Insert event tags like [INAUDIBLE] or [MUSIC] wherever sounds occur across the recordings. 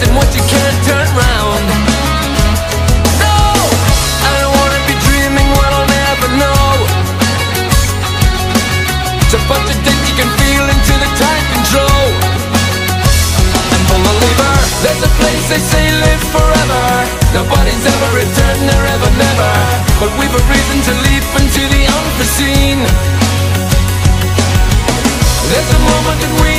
reversing what you can't turn round. No, I don't wanna be dreaming what I'll never know. You can feel into the time control. There's a place they say live forever. Nobody's ever returned there ever never. But we've a reason to leap into the unforeseen. There's a moment that we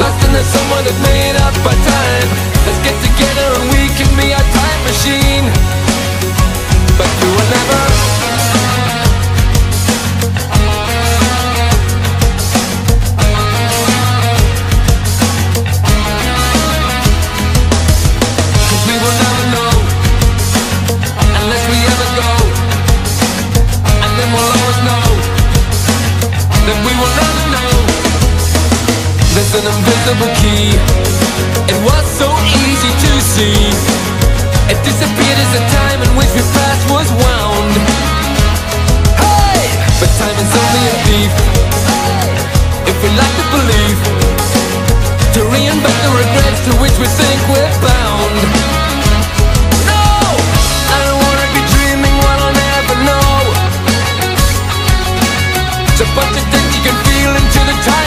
Lost in the someone that's made up by time. Let's get together and we can be a time machine. But we will never Invisible key. It was so easy to see. It disappeared as the time in which we passed was wound. Hey! But time is only a thief. If we like to believe To reinvent the regrets to which we think we're bound. No! I don't wanna be dreaming what I'll never know. It's a bunch of things you can feel into the time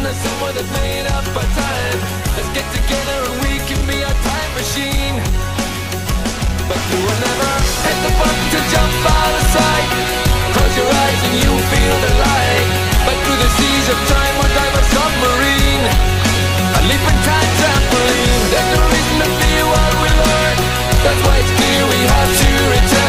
Lost in the summer that's made up by time. Let's get together and we can be a time machine. But you will never hit the button to jump out of sight Close your eyes and you feel the light. But through the seas of time we'll dive a submarine. A leap in time trampoline. There's no reason to fear what we learn. That's why it's clear we have to return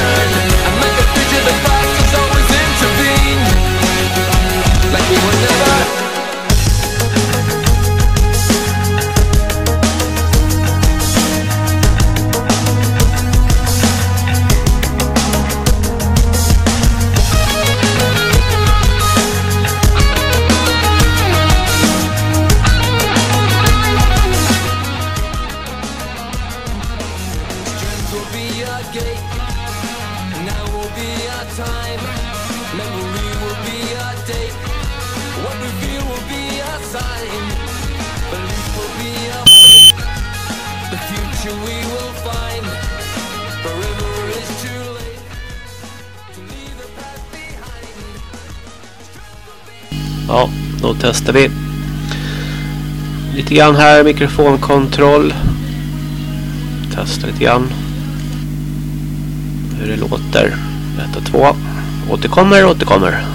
testar vi. Lite grann här, mikrofonkontroll. Testa lite grann. Hur det låter. 1 och 2. Återkommer, återkommer.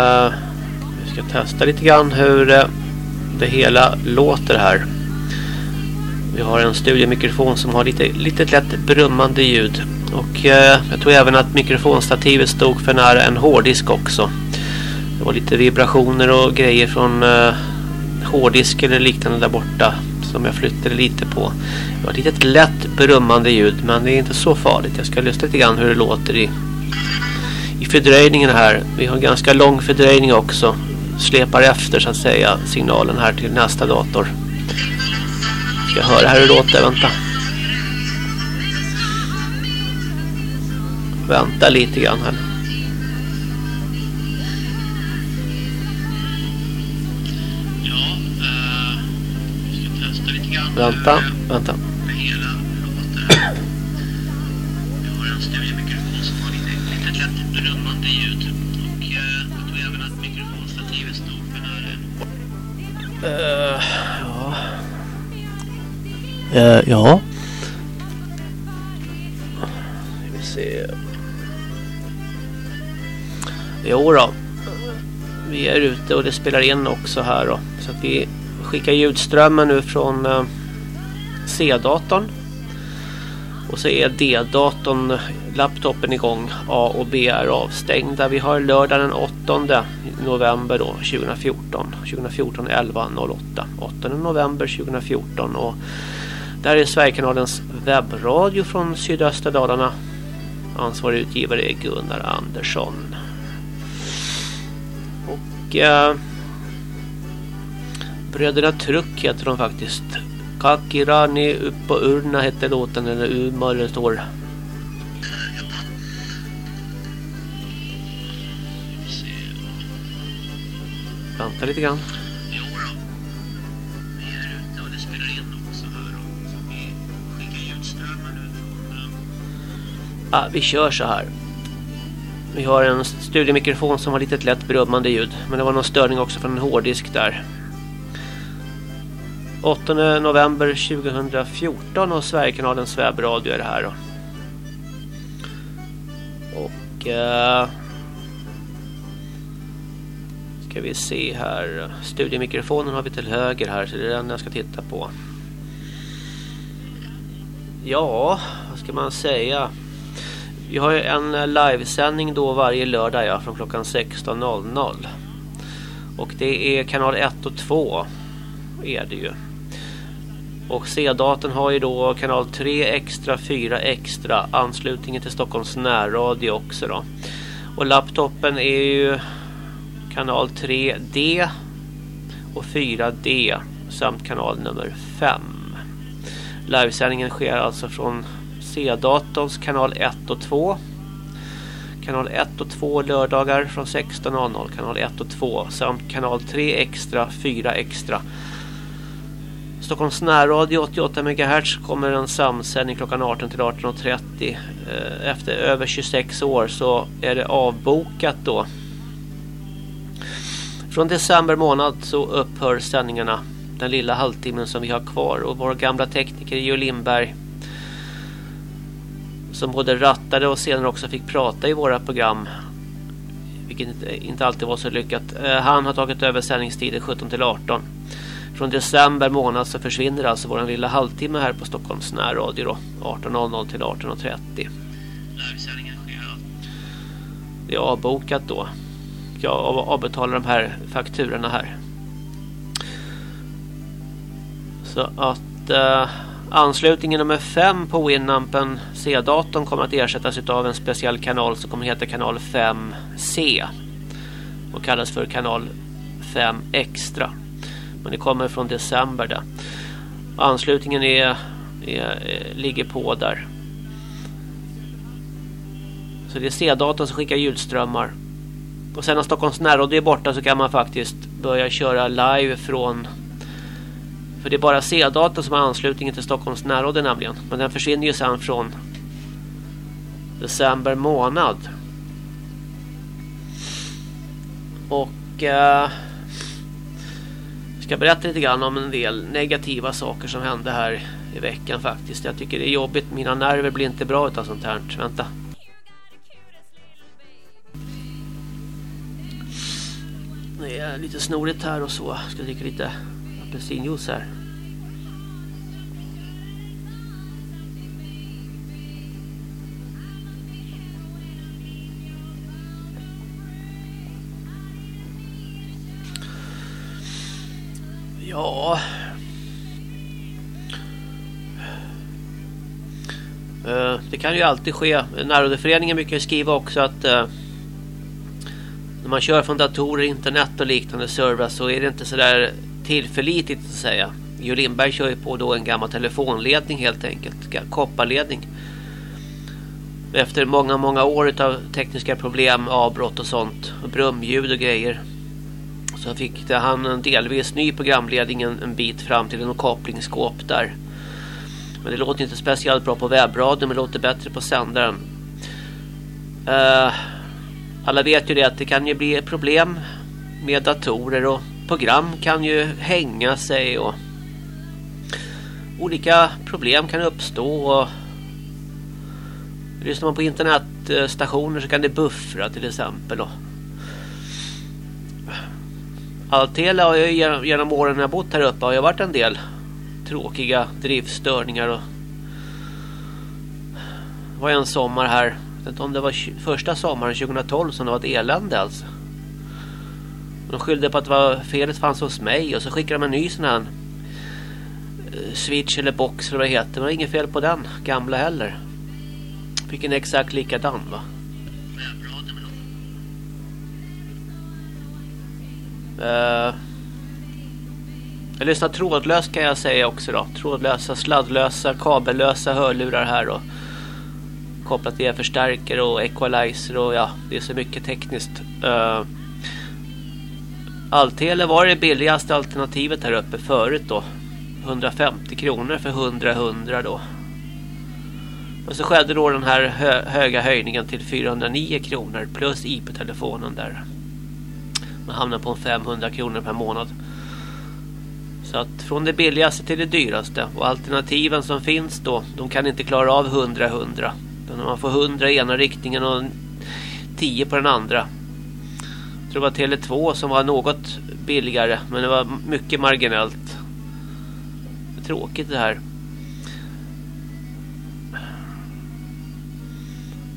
Eh, vi ska testa lite grann hur eh, det hela låter här. Vi har en studiemikrofon som har lite, lite lätt brummande ljud. Och eh, jag tror även att mikrofonstativet stod för nära en hårddisk också. Det var lite vibrationer och grejer från eh, hårddisk eller liknande där borta. Som jag flyttade lite på. Det var ett litet lätt brummande ljud men det är inte så farligt. Jag ska lyssna lite grann hur det låter i i fördröjningen här. Vi har en ganska lång fördröjning också. Släpar efter så att säga signalen här till nästa dator. Ska höra här hur det låter. Vänta. Vänta lite grann här. Vänta, vänta. Uh, ja. Uh, ja. Ska vi se. Jo då. Vi är ute och det spelar in också här då. Så att vi skickar ljudströmmen nu från uh, C-datorn. Och så är D-datorn, laptopen igång. A och B är avstängda. Vi har lördag den 8 november då, 2014. 2014 11.08. 8 november 2014. Och där är Sverigekanalens webbradio från sydöstra Dalarna. Ansvarig utgivare är Gunnar Andersson. Och eh, Bröderna Truck heter de faktiskt. Kakirani upp på urna hette låten eller Umar det står. Vänta lite grann. Ja, vi kör så här. Vi har en studiemikrofon som har lite lätt brummande ljud. Men det var någon störning också från en hårddisk där. 8 november 2014 och Sverigekanalens webbradio är det här då. Och eh, ska vi se här. Studiemikrofonen har vi till höger här så det är den jag ska titta på. Ja, vad ska man säga? Vi har ju en eh, livesändning då varje lördag ja, från klockan 16.00. Och det är kanal 1 och 2 är det ju. Och C-datorn har ju då kanal 3 extra, 4 extra. Anslutningen till Stockholms närradio också då. Och laptopen är ju kanal 3D och 4D samt kanal nummer 5. Livesändningen sker alltså från C-datorns kanal 1 och 2. Kanal 1 och 2 lördagar från 16.00. Kanal 1 och 2 samt kanal 3 extra, 4 extra. Stockholms närradio 88 MHz kommer en samsändning klockan 18 till 18.30. Eh, efter över 26 år så är det avbokat då. Från december månad så upphör sändningarna den lilla halvtimmen som vi har kvar och vår gamla tekniker Jo Lindberg som både rattade och senare också fick prata i våra program vilket inte alltid var så lyckat. Eh, han har tagit över sändningstiden 17 till 18 från december månad så försvinner alltså vår lilla halvtimme här på Stockholms närradio då 18.00 till 18.30. Det är avbokat då. Jag avbetalar de här fakturorna här. Så att eh, anslutningen nummer 5 på Winampen C-datorn kommer att ersättas av en speciell kanal som kommer att heta kanal 5C. Och kallas för kanal 5 extra. Men det kommer från december där. Anslutningen är, är, ligger på där. Så det är C-datan som skickar ljudströmmar. Och sen när Stockholms närråd är borta så kan man faktiskt börja köra live från för det är bara C-datan som har anslutningen till Stockholms närråd nämligen. Men den försvinner ju sen från december månad. Och eh, ska berätta lite grann om en del negativa saker som hände här i veckan faktiskt. Jag tycker det är jobbigt. Mina nerver blir inte bra utav sånt här. Vänta. Det är lite snorigt här och så. Jag ska dricka lite apelsinjuice här. Ja. Eh, det kan ju alltid ske. Närrådeföreningen brukar skriva också att eh, när man kör från datorer, internet och liknande servrar så är det inte sådär tillförlitligt att säga. Jo Lindberg kör ju på då en gammal telefonledning helt enkelt. Kopparledning. Efter många, många år av tekniska problem, avbrott och sånt. Och brumljud och grejer. Så fick han en delvis ny programledning en bit fram till en kopplingsskåp där. Men det låter inte speciellt bra på webbradion men det låter bättre på sändaren. Uh, alla vet ju det att det kan ju bli problem med datorer och program kan ju hänga sig och olika problem kan uppstå och lyssnar man på internetstationer så kan det buffra till exempel och Altela har jag genom åren när jag bott här uppe har jag varit en del tråkiga driftstörningar och det var en sommar här jag vet inte om det var första sommaren 2012 som det var ett elände alltså de skyllde på att det var felet fanns hos mig och så skickade de en ny sån här eh, switch eller box eller vad det heter. Men det var inget fel på den gamla heller. Fick en exakt likadan va. Eh, jag lyssnar trådlöst kan jag säga också då. Trådlösa, sladdlösa, kabellösa hörlurar här då. kopplat till förstärkare och equalizer och ja, det är så mycket tekniskt. Eh, uh, Alltele var det billigaste alternativet här uppe förut då. 150 kronor för 100-100 då. Och så skedde då den här hö höga höjningen till 409 kronor plus IP-telefonen där. Man hamnar på 500 kronor per månad. Så att från det billigaste till det dyraste. Och alternativen som finns då, de kan inte klara av 100-100. Man får 100 i ena riktningen och 10 på den andra Jag tror det var Tele2 som var något billigare. Men det var mycket marginellt. Det är tråkigt det här.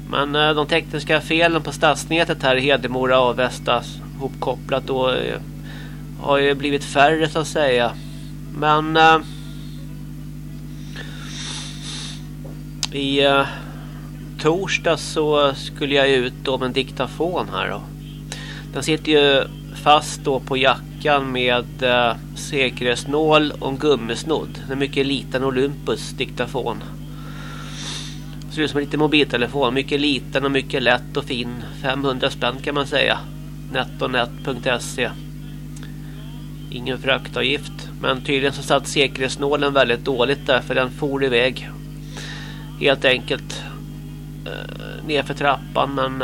Men eh, de tekniska felen på stadsnätet här i Hedemora och Västas hopkopplat då eh, har ju blivit färre så att säga. Men eh, i eh, torsdag så skulle jag ut då med en diktafon här då. Den sitter ju fast då på jackan med eh, säkerhetsnål och en gummisnodd. En mycket liten Olympus diktafon. Ser ut som en liten mobiltelefon. Mycket liten och mycket lätt och fin. 500 spänn kan man säga netonet.se Ingen fraktavgift. Men tydligen så satt säkerhetsnålen väldigt dåligt där för den for iväg. Helt enkelt. Eh, nerför trappan men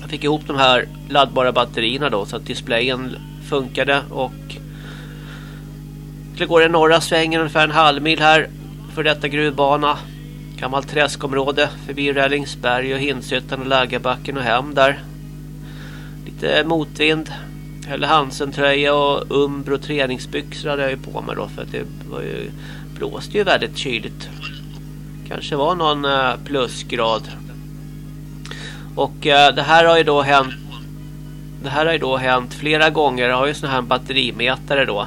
jag fick ihop de här laddbara batterierna då så att displayen funkade och skulle gå den norra svängen ungefär en halv mil här för detta gruvbana. Gammalt träskområde förbi Rällingsberg och Hinshyttan och Lägerbacken och hem där. Lite motvind. Eller Hansen-tröja och Umbro träningsbyxor hade jag ju på mig då. För att det var ju, blåste ju väldigt kyligt. Kanske var någon eh, plusgrad. Och eh, det här har ju då hänt det här har ju då hänt flera gånger. Jag har ju sån här batterimätare då.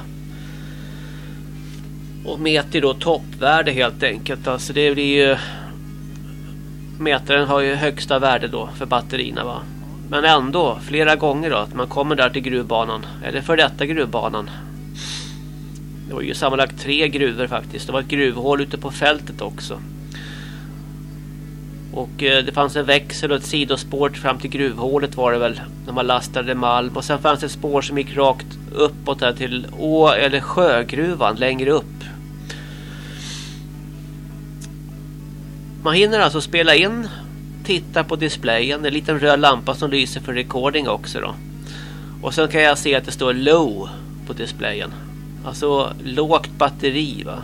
Och mäter då toppvärde helt enkelt. Alltså det blir ju... Mätaren har ju högsta värde då för batterierna va. Men ändå, flera gånger då. Att man kommer där till gruvbanan. Eller för detta gruvbanan. Det var ju sammanlagt tre gruvor faktiskt. Det var ett gruvhål ute på fältet också. Och eh, det fanns en växel och ett sidospår fram till gruvhålet var det väl. När man lastade malm. Och sen fanns det ett spår som gick rakt uppåt här till å eller sjögruvan längre upp. Man hinner alltså spela in, titta på displayen, det är en liten röd lampa som lyser för recording också då. Och sen kan jag se att det står low på displayen. Alltså lågt batteri va.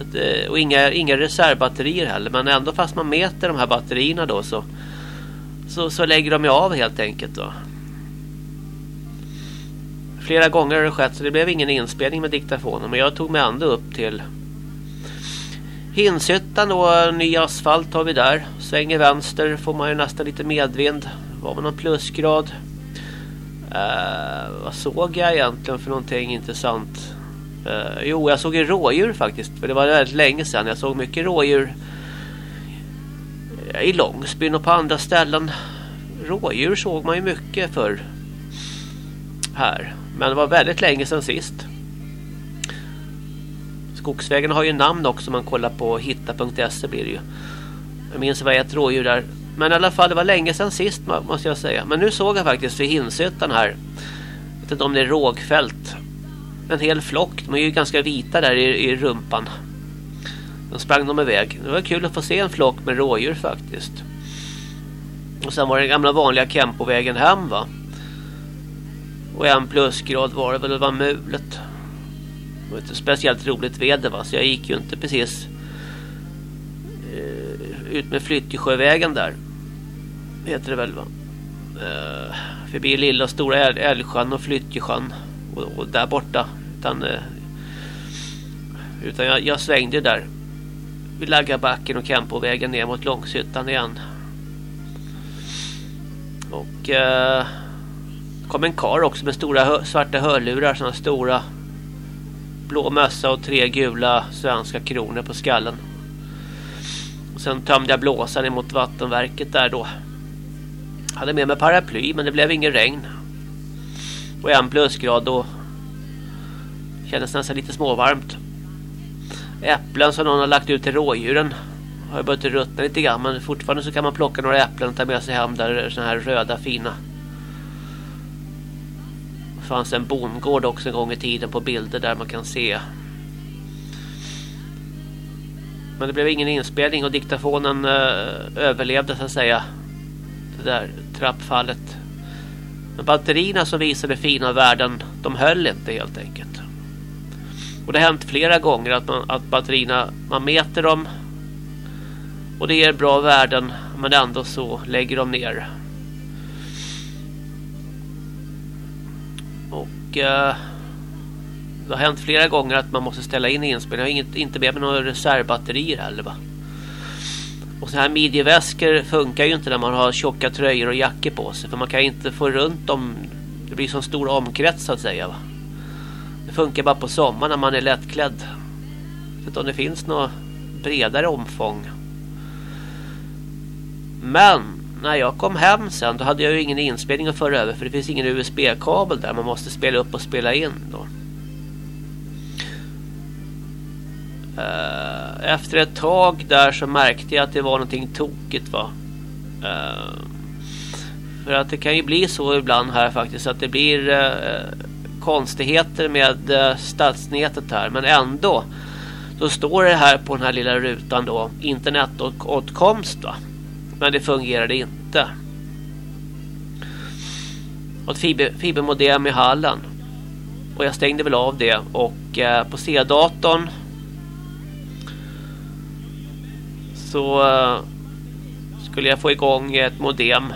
Att, eh, och inga, inga reservbatterier heller. Men ändå fast man mäter de här batterierna då så, så, så lägger de ju av helt enkelt då. Flera gånger har det skett så det blev ingen inspelning med diktafonen. Men jag tog mig ändå upp till Hinshyttan då, ny asfalt har vi där. Svänger vänster får man ju nästan lite medvind. Var man någon plusgrad? Uh, vad såg jag egentligen för någonting intressant? Uh, jo, jag såg en rådjur faktiskt. För det var väldigt länge sedan. Jag såg mycket rådjur i Långsbyn och på andra ställen. Rådjur såg man ju mycket för här. Men det var väldigt länge sedan sist. Skogsvägen har ju namn också. Man kollar på hitta.se blir det ju. Jag minns vad ett rådjur där. Men i alla fall, det var länge sedan sist måste jag säga. Men nu såg jag faktiskt vid Hinshyttan här. Jag vet inte om det är rågfält. En hel flock. De är ju ganska vita där i, i rumpan. De sprang de iväg. Det var kul att få se en flock med rådjur faktiskt. Och sen var det den gamla vanliga Kempovägen hem va. Och en plusgrad var det väl, det var mulet. Det var inte speciellt roligt väder va, så jag gick ju inte precis uh, ut med Flyttjesjövägen där. Heter det väl va. Uh, förbi lilla och stora Älvsjön och Flyttjesjön. Och, och där borta. Utan, uh, utan jag, jag svängde där. Vid Laggabacken och Kempovägen ner mot Långshyttan igen. Och uh, kom en kar också med stora hö svarta hörlurar. Sådana stora blå mössa och tre gula svenska kronor på skallen. Och sen tömde jag blåsan emot vattenverket där då. Hade med mig paraply men det blev ingen regn. Och en plusgrad då. Kändes nästan lite småvarmt. Äpplen som någon har lagt ut till rådjuren. Har börjat ruttna lite grann men fortfarande så kan man plocka några äpplen och ta med sig hem där såna här röda fina fanns en bondgård också en gång i tiden på bilder där man kan se. Men det blev ingen inspelning och diktafonen eh, överlevde så att säga. Det där trappfallet. Men batterierna som visade fina värden, de höll inte helt enkelt. Och det har hänt flera gånger att, man, att batterierna, man mäter dem och det ger bra värden men ändå så lägger de ner. Eh, det har hänt flera gånger att man måste ställa in inspelningen. Jag har inget, inte med mig några reservbatterier heller va. Och så här midjeväskor funkar ju inte när man har tjocka tröjor och jackor på sig. För man kan inte få runt dem. Det blir så stor omkrets så att säga va. Det funkar bara på sommaren när man är lättklädd. Så om det finns något bredare omfång. Men när jag kom hem sen då hade jag ju ingen inspelning att föra över för det finns ingen USB-kabel där man måste spela upp och spela in då. Eh, efter ett tag där så märkte jag att det var någonting tokigt va. Eh, för att det kan ju bli så ibland här faktiskt att det blir eh, konstigheter med eh, stadsnätet här men ändå då står det här på den här lilla rutan då internetåtkomst va. Men det fungerade inte. Och ett fiber, fibermodem i hallen. Och jag stängde väl av det. Och eh, på C-datorn. Så eh, skulle jag få igång ett modem.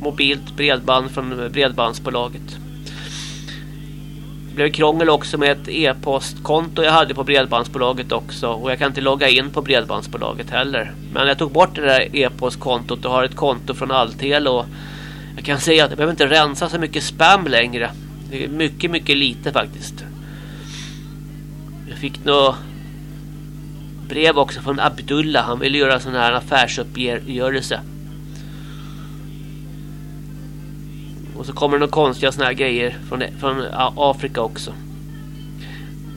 mobilt bredband från bredbandsbolaget. Det blev krångel också med ett e-postkonto jag hade på bredbandsbolaget också. Och jag kan inte logga in på bredbandsbolaget heller. Men jag tog bort det där e-postkontot och har ett konto från Alltel. Och jag kan säga att jag behöver inte rensa så mycket spam längre. Det är mycket, mycket lite faktiskt. Jag fick några brev också från Abdullah. Han ville göra sån här affärsuppgörelse. Och så kommer det några konstiga såna här grejer från, från Afrika också.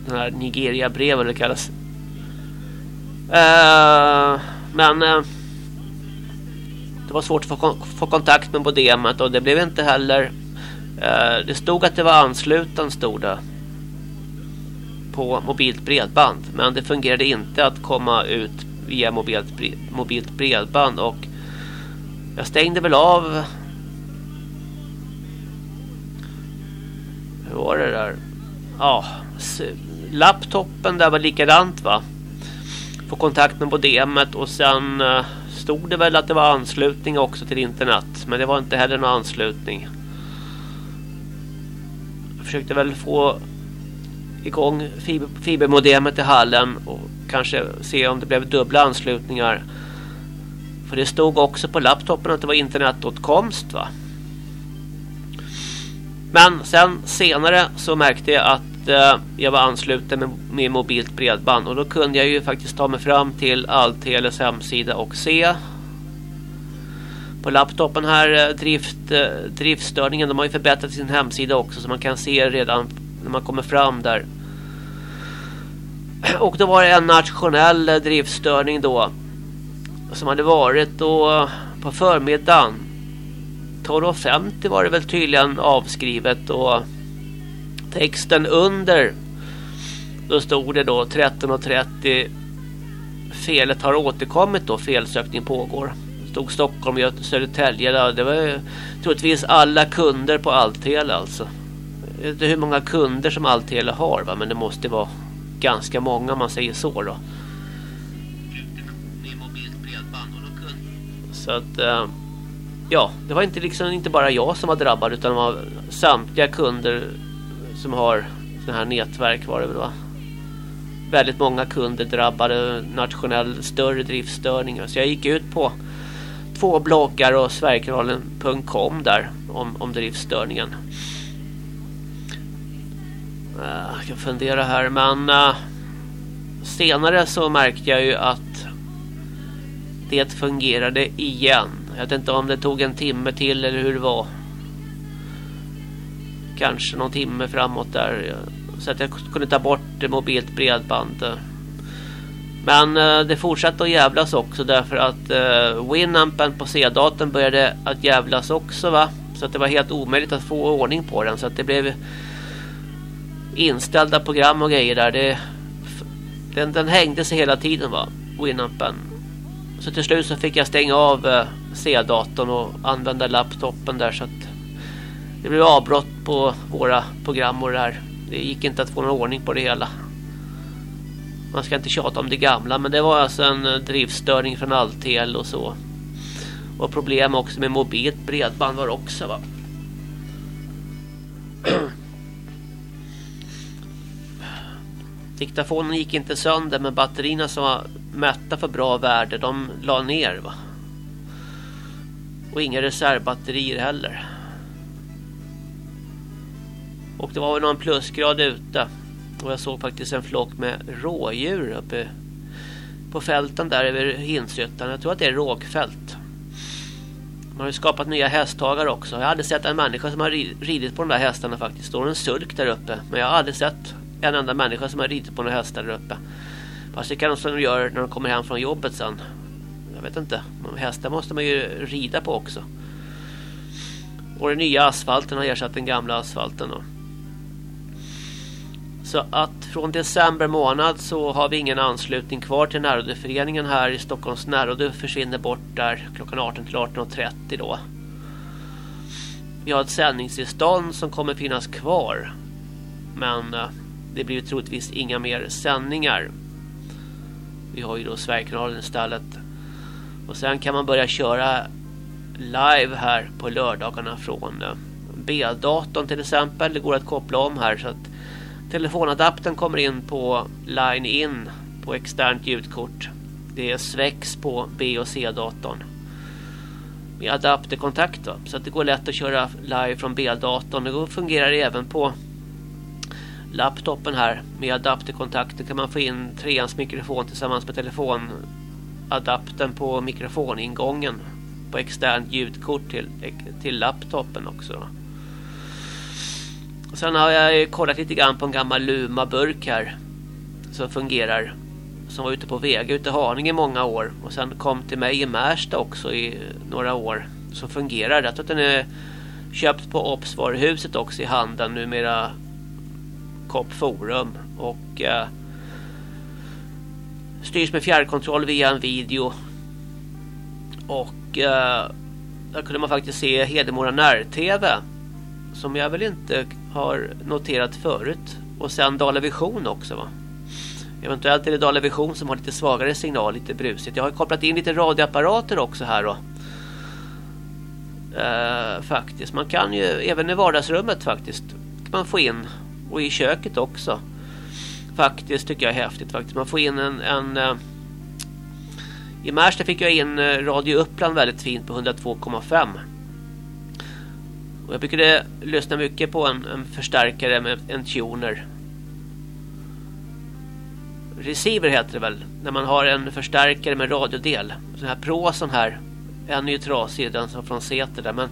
Den här Nigeria-brev eller det kallas. Uh, men uh, det var svårt att få, få kontakt med modemet och det blev inte heller uh, det stod att det var ansluten stod det på mobilt bredband men det fungerade inte att komma ut via mobilt, mobilt bredband och jag stängde väl av hur var det där? Ja, laptopen där var likadant va? Få kontakt med modemet och sen eh, stod det väl att det var anslutning också till internet. Men det var inte heller någon anslutning. Jag försökte väl få igång fiber, fibermodemet i hallen och kanske se om det blev dubbla anslutningar. För det stod också på laptopen att det var internetåtkomst va? Men sen senare så märkte jag att eh, jag var ansluten med, med mobilt bredband. Och då kunde jag ju faktiskt ta mig fram till Allteles hemsida och se på laptopen här eh, drift, eh, driftstörningen. De har ju förbättrat sin hemsida också så man kan se redan när man kommer fram där. [CLEARS THROAT] Och då var det en nationell eh, driftstörning då som hade varit då på förmiddagen. 12.50 var det väl tydligen avskrivet och texten under då stod det då 13.30 felet har återkommit då felsökning pågår stod Stockholm, Göteborg, Södertälje där. det var troligtvis alla kunder på Alltele alltså jag vet inte hur många kunder som Alltele har va? men det måste vara ganska många man säger så då så att äh, ja, det var inte liksom inte bara jag som var drabbad utan det var samtliga kunder som har sådana här nätverk var det väl va? Väldigt många kunder drabbade nationell större driftstörningar. Så jag gick ut på två bloggar och sverigekanalen.com där om, om driftstörningen. Eh, jag kan fundera här men uh, senare så märkte jag ju att det fungerade igen jag vet inte om det tog en timme till eller hur det var. Kanske någon timme framåt där. Så att jag kunde ta bort mobilt bredband. Men eh, det fortsatte att jävlas också därför att eh, Winampen på C-datorn började att jävlas också va. Så att det var helt omöjligt att få ordning på den. Så att det blev inställda program och grejer där. Det, den, den hängde sig hela tiden va. Winampen. Så till slut så fick jag stänga av eh, C-datorn och använda laptopen där så att det blev avbrott på våra program och det där. Det gick inte att få någon ordning på det hela. Man ska inte tjata om det gamla men det var alltså en eh, driftstörning från Alltel och så. Och problem också med mobilt bredband var också va. [CLEARS THROAT] Diktafonen gick inte sönder men batterierna som var mätta för bra värde de la ner va. Och inga reservbatterier heller. Och det var väl någon plusgrad ute. Och jag såg faktiskt en flock med rådjur uppe på fälten där över Hinshyttan. Jag tror att det är rågfält. Man har ju skapat nya hästhagar också. Jag har aldrig sett en människa som har ridit på de där hästarna faktiskt. Det står en sulk där uppe. Men jag har aldrig sett en enda människa som har ridit på några hästar där uppe. Fast det kan de som gör när de kommer hem från jobbet sen. Jag vet inte. Hästar måste man ju rida på också. Och den nya asfalten har ersatt den gamla asfalten. Då. Så att från december månad så har vi ingen anslutning kvar till närrådeföreningen här i Stockholms närråde försvinner bort där klockan 18 till 18.30 då. Vi har ett sändningstillstånd som kommer finnas kvar. Men eh, det blir troligtvis inga mer sändningar. Vi har ju då Sverigekanalen istället. Och sen kan man börja köra live här på lördagarna från eh, B-datorn till exempel. Det går att koppla om här så att telefonadaptern kommer in på line in på externt ljudkort. Det är Svex på B och C-datorn. Med adapterkontakt då. Så att det går lätt att köra live från B-datorn. Det fungerar även på laptopen här. Med adapterkontakter kan man få in treans mikrofon tillsammans med adaptern på mikrofoningången på externt ljudkort till, till laptopen också. Sen har jag kollat lite grann på en gammal Luma-burk här som fungerar som var ute på Vega ute i Haninge i många år och sen kom till mig i Märsta också i några år som fungerar. Jag tror att den är köpt på Opsvaruhuset också i handeln numera Kopp Forum och eh, styrs med fjärrkontroll via en video och eh, där kunde man faktiskt se Hedemora när-tv som jag väl inte har noterat förut och sen Dalavision också va. Eventuellt är det Dalavision som har lite svagare signal, lite brusigt. Jag har kopplat in lite radioapparater också här då. Uh, faktiskt. Man kan ju även i vardagsrummet faktiskt kan man få in och i köket också. Faktiskt tycker jag är häftigt faktiskt. Man får in en, en uh, i Märsta fick jag in eh, Radio Uppland väldigt fint på 102,5. Och jag brukade lyssna mycket på en, en förstärkare med en tuner receiver heter det väl. När man har en förstärkare med radiodel. Så här prosan här. En är ju trasig, den som från Säter där. Men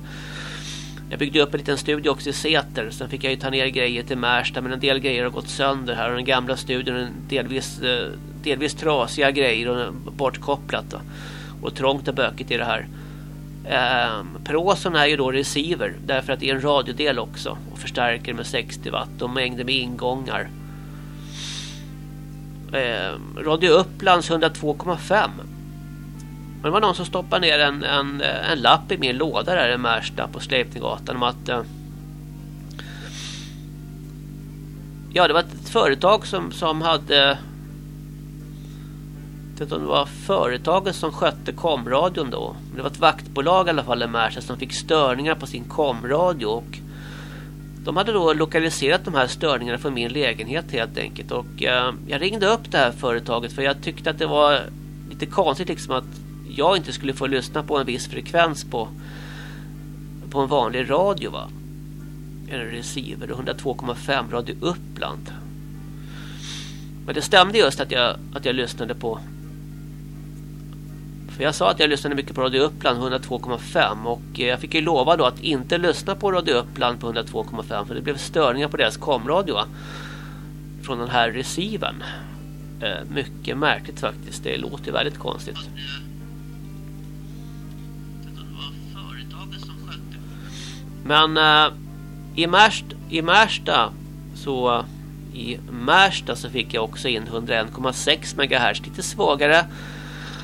jag byggde upp en liten studio också i Säter. Sen fick jag ju ta ner grejer till Märsta. Men en del grejer har gått sönder här. Och den gamla studion är delvis, eh, delvis trasiga grejer och bortkopplat. Då. Och trångt och bökigt i det här. Eh, Proson är ju då receiver. Därför att det är en radiodel också. Och förstärker med 60 watt. Och mängder med ingångar eh, Radio Upplands 102,5. Men det var någon som stoppade ner en, en, eh, en lapp i min låda där i Märsta på Sleipninggatan om att eh, Ja, det var ett företag som, som hade det var företaget som skötte komradion då. Det var ett vaktbolag i alla fall i Märsta som fick störningar på sin komradio och de hade då lokaliserat de här störningarna från min lägenhet helt enkelt. Och eh, jag ringde upp det här företaget för jag tyckte att det var lite konstigt liksom att jag inte skulle få lyssna på en viss frekvens på, på en vanlig radio va. En receiver 102,5 Radio Uppland. Men det stämde just att jag, att jag lyssnade på för jag sa att jag lyssnade mycket på Radio Uppland 102,5 och eh, jag fick ju lova då att inte lyssna på Radio Uppland på 102,5 för det blev störningar på deras komradio va? från den här receiven. Eh, mycket märkligt faktiskt. Det låter väldigt konstigt. Men eh, i, Märst, i Märsta så i Märsta så fick jag också in 101,6 MHz lite svagare.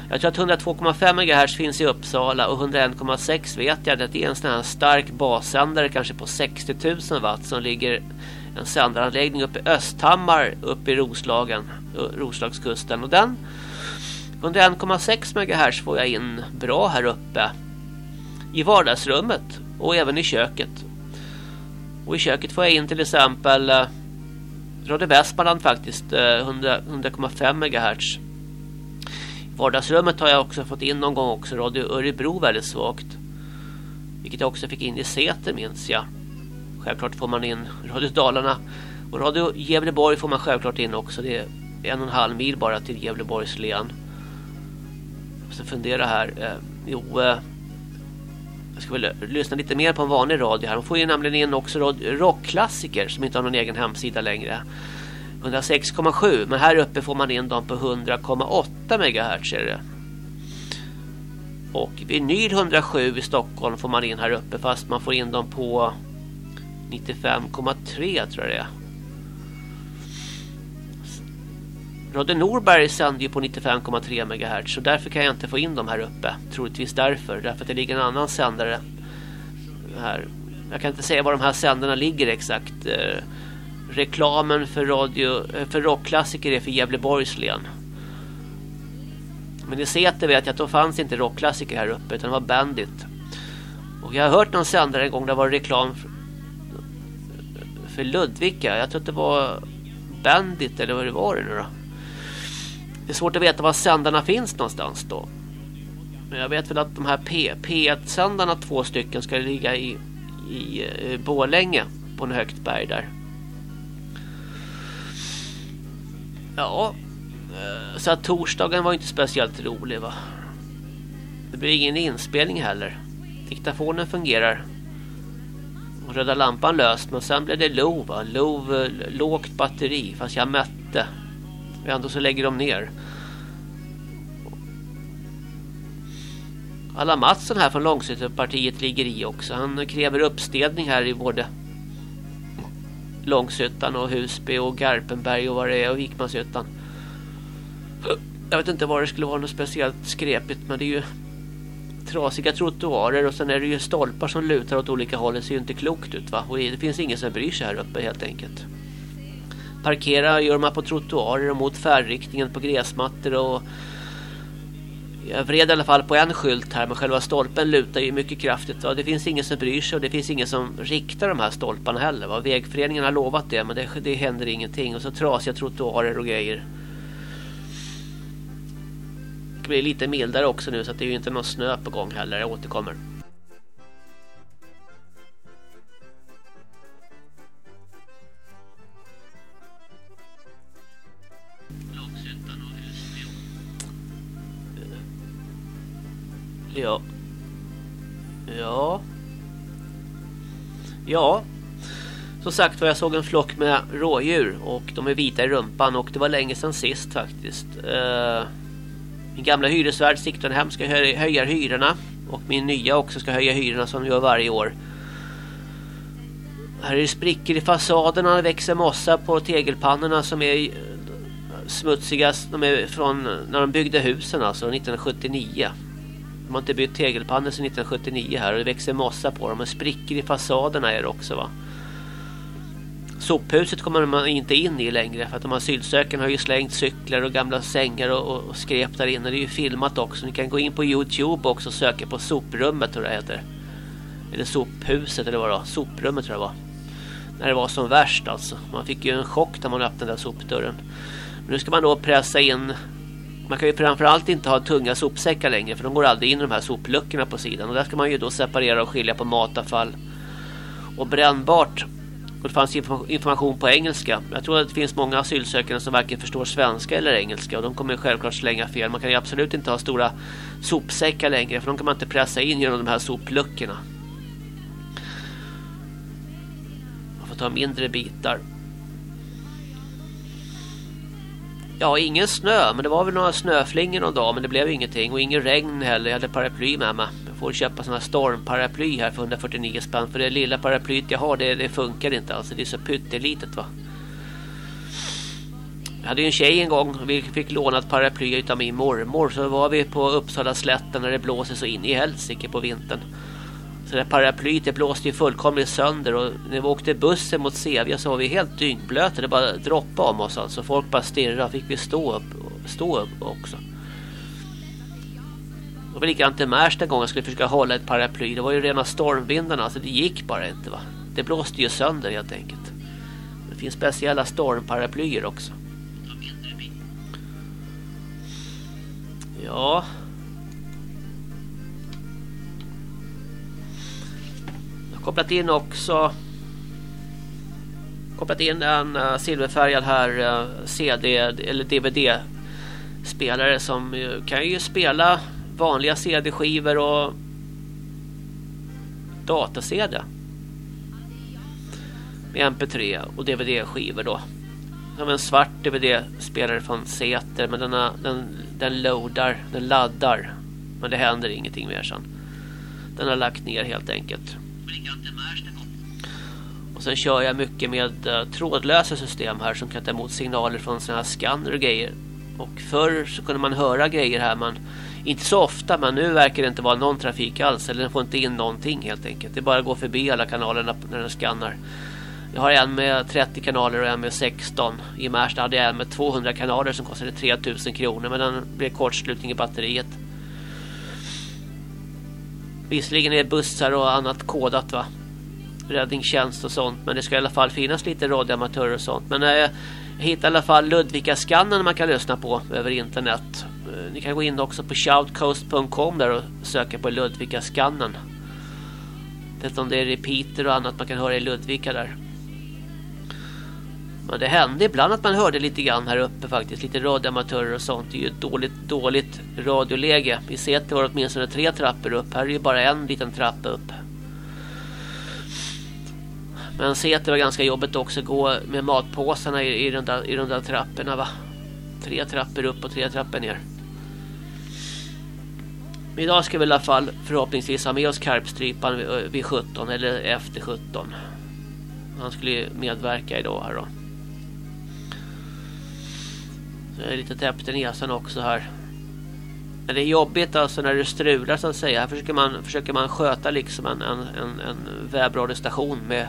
Jag tror att 102,5 MHz finns i Uppsala och 101,6 vet jag att det är en sån här stark bassändare kanske på 60 000 watt som ligger en sändaranläggning uppe i Östhammar uppe i Roslagen, Roslagskusten. Och den 101,6 MHz får jag in bra här uppe i vardagsrummet och även i köket. Och i köket får jag in till exempel eh, Radio Västmanland faktiskt eh, 100,5 MHz. I Vardagsrummet har jag också fått in någon gång också. Radio Örebro väldigt svagt. Vilket jag också fick in i Säter minns jag. Självklart får man in Radio Dalarna. Och Radio Gävleborg får man självklart in också. Det är en och en halv mil bara till Gävleborgs län. Jag måste fundera här. Eh, jo, eh, jag ska väl lyssna lite mer på en vanlig radio här. Man får ju nämligen in också rockklassiker som inte har någon egen hemsida längre. 106,7 men här uppe får man in dem på 100,8 MHz är det. Och vinyl 107 i Stockholm får man in här uppe fast man får in dem på 95,3 tror jag det är. Radio Norberg sänder ju på 95,3 MHz så därför kan jag inte få in dem här uppe. Troligtvis därför. Därför att det ligger en annan sändare här. Jag kan inte säga var de här sändarna ligger exakt. Eh, reklamen för radio eh, för rockklassiker är för Gävleborgs län. Men i Säter vet jag att då fanns inte rockklassiker här uppe utan det var Bandit. Och jag har hört någon sändare en gång där var reklam för, för Ludvika. Jag tror att det var Bandit eller vad det var det nu då. Det är svårt att veta var sändarna finns någonstans då. Men jag vet väl att de här P, P1-sändarna, två stycken, ska ligga i, i, eh, Bålänge på en högt berg där. Ja, eh, så att torsdagen var inte speciellt rolig va. Det blir ingen inspelning heller. Diktafonen fungerar. Och röda lampan löst. Men sen blev det LOV. va. LOV, eh, lågt batteri. Fast jag mätte. Ändå så lägger de ner. Alla Mattsson här från Långshyttepartiet ligger i också. Han kräver uppstädning här i både Långshyttan och Husby och Garpenberg och vad det är och Vikmanshyttan. Jag vet inte vad det skulle vara något speciellt skrepigt men det är ju trasiga trottoarer och sen är det ju stolpar som lutar åt olika håll. Det ser ju inte klokt ut va? Och det finns ingen som bryr sig här uppe helt enkelt. Parkera gör man på trottoarer och mot färdriktningen på gräsmattor och jag vred i alla fall på en skylt här men själva stolpen lutar ju mycket kraftigt. Va? Det finns ingen som bryr sig och det finns ingen som riktar de här stolparna heller. Va? Vägföreningen har lovat det men det, det händer ingenting. Och så trasiga trottoarer och grejer. Det blir lite mildare också nu så att det är ju inte någon snö på gång heller. Jag återkommer. Ja. Ja. Ja. Som sagt var jag såg en flock med rådjur och de är vita i rumpan och det var länge sedan sist faktiskt. Eh, min gamla hyresvärd Sigtunhem ska höja, hyrorna och min nya också ska höja hyrorna som de gör varje år. Här är det sprickor i fasaderna, det växer mossa på tegelpannorna som är eh, smutsigast. De är från när de byggde husen alltså 1979. De har inte bytt tegelpannor sedan 1979 här och det växer mossa på dem. Och sprickor i fasaderna är det också va. Sophuset kommer man inte in i längre för att de asylsökande har ju slängt cyklar och gamla sängar och, och skräp där inne. Det är ju filmat också. Ni kan gå in på Youtube också och söka på soprummet tror jag det heter. Eller sophuset eller vad det var. Soprummet tror jag det var. När det var som värst alltså. Man fick ju en chock när man öppnade den där sopdörren. Men nu ska man då pressa in man kan ju framförallt inte ha tunga sopsäckar längre för de går aldrig in i de här sopluckorna på sidan. Och där ska man ju då separera och skilja på matavfall och brännbart. Och det fanns information på engelska. Jag tror att det finns många asylsökande som varken förstår svenska eller engelska. Och de kommer självklart slänga fel. Man kan ju absolut inte ha stora sopsäckar längre. För de kan man inte pressa in genom de här sopluckorna. Man får ta mindre bitar. Ja, ingen snö, men det var väl några snöflingor någon dag, men det blev ingenting. Och ingen regn heller, jag hade paraply med mig. Jag får köpa sådana stormparaply här för 149 spänn. För det lilla paraplyet jag har, det, det funkar inte alltså. Det är så pyttelitet va. Jag hade ju en tjej en gång, vi fick lånat paraply av min mormor. Så var vi på Uppsala slätten när det blåser så in i helsike på vintern. Så det paraplyet det blåste ju fullkomligt sönder och när vi åkte bussen mot Sevja så var vi helt dyngblöta. Det bara droppade om oss alltså. Folk bara stirrade. Fick vi stå upp, stå upp också. Det var likadant i Märsta en gång jag skulle försöka hålla ett paraply. Det var ju rena stormvindarna så alltså det gick bara inte va. Det blåste ju sönder helt enkelt. Det finns speciella stormparaplyer också. Ja, kopplat in också kopplat in en uh, silverfärgad här eh, uh, CD eller DVD spelare som kan ju spela vanliga CD-skivor och data-CD med MP3 och DVD-skivor då. Som en svart DVD-spelare från Seter men denna, den, den loadar, den laddar men det händer ingenting mer sen. Den har lagt ner helt enkelt. Och sen kör jag mycket med uh, trådlösa system här som kan ta emot signaler från såna här skanner och grejer. Och förr så kunde man höra grejer här men inte så ofta men nu verkar det inte vara någon trafik alls eller den får inte in någonting helt enkelt. Det bara går förbi alla kanalerna när den skannar. Jag har en med 30 kanaler och en med 16. I Märsta hade jag en med 200 kanaler som kostade 3000 kronor men den blev kortslutning i batteriet. Visserligen är bussar och annat kodat va. Räddningstjänst och sånt. Men det ska i alla fall finnas lite radioamatörer och sånt. Men eh, jag hittar i alla fall Ludvika-skannen man kan lyssna på över internet. Eh, ni kan gå in också på shoutcoast.com där och söka på Ludvika-skannen. Om det är repeater och annat man kan höra i Ludvika där. Men det hände ibland att man hörde lite grann här uppe faktiskt. Lite radioamatörer och sånt. Det är ju ett dåligt, dåligt radioläge. Vi ser att det var åtminstone tre trappor upp. Här är ju bara en liten trappa upp. Men se att det var ganska jobbigt också att gå med matpåsarna i, i, de där, i de där trapporna va. Tre trappor upp och tre trappor ner. Idag ska vi i alla fall förhoppningsvis ha med oss karpstrypan vid, vid 17 eller efter 17. Han skulle medverka idag här då. Jag är lite täppt i näsan också här. Men det är jobbigt alltså när det strular så att säga. Här försöker man, försöker man sköta liksom en, en, en, en webbradiostation med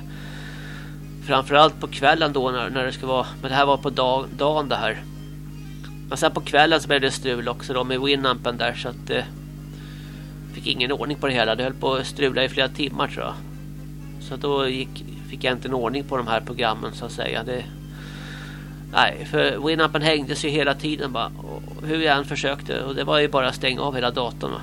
framförallt på kvällen då när, när det ska vara, men det här var på dag, dagen det här. Men sen på kvällen så blev det strul också då med Winampen där så att eh, fick ingen ordning på det hela. Det höll på att strula i flera timmar tror jag. Så då gick, fick jag inte en ordning på de här programmen så att säga. Det, Nej, för Winampen hängde sig hela tiden bara. Och hur jag än försökte. Och det var ju bara att stänga av hela datorn. Va?